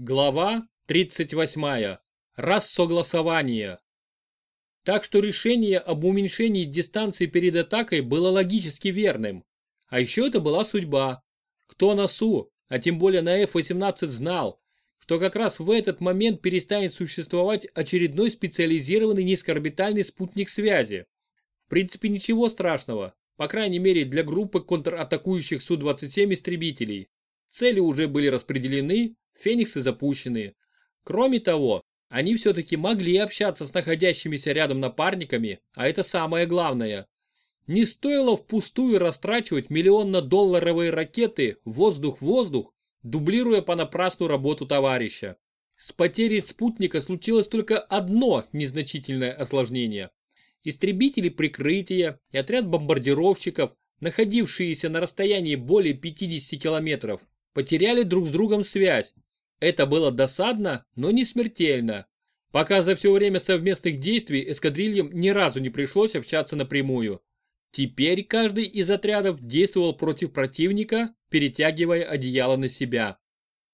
Глава 38. Рассогласование. Так что решение об уменьшении дистанции перед атакой было логически верным. А еще это была судьба. Кто на СУ, а тем более на F-18 знал, что как раз в этот момент перестанет существовать очередной специализированный низкоорбитальный спутник связи. В принципе ничего страшного, по крайней мере для группы контратакующих Су-27 истребителей. Цели уже были распределены, фениксы запущены. Кроме того, они все-таки могли общаться с находящимися рядом напарниками, а это самое главное. Не стоило впустую растрачивать миллионно-долларовые ракеты воздух-воздух, дублируя понапрасну работу товарища. С потерей спутника случилось только одно незначительное осложнение. Истребители прикрытия и отряд бомбардировщиков, находившиеся на расстоянии более 50 километров, потеряли друг с другом связь это было досадно, но не смертельно. Пока за все время совместных действий эскадрильям ни разу не пришлось общаться напрямую. Теперь каждый из отрядов действовал против противника, перетягивая одеяло на себя.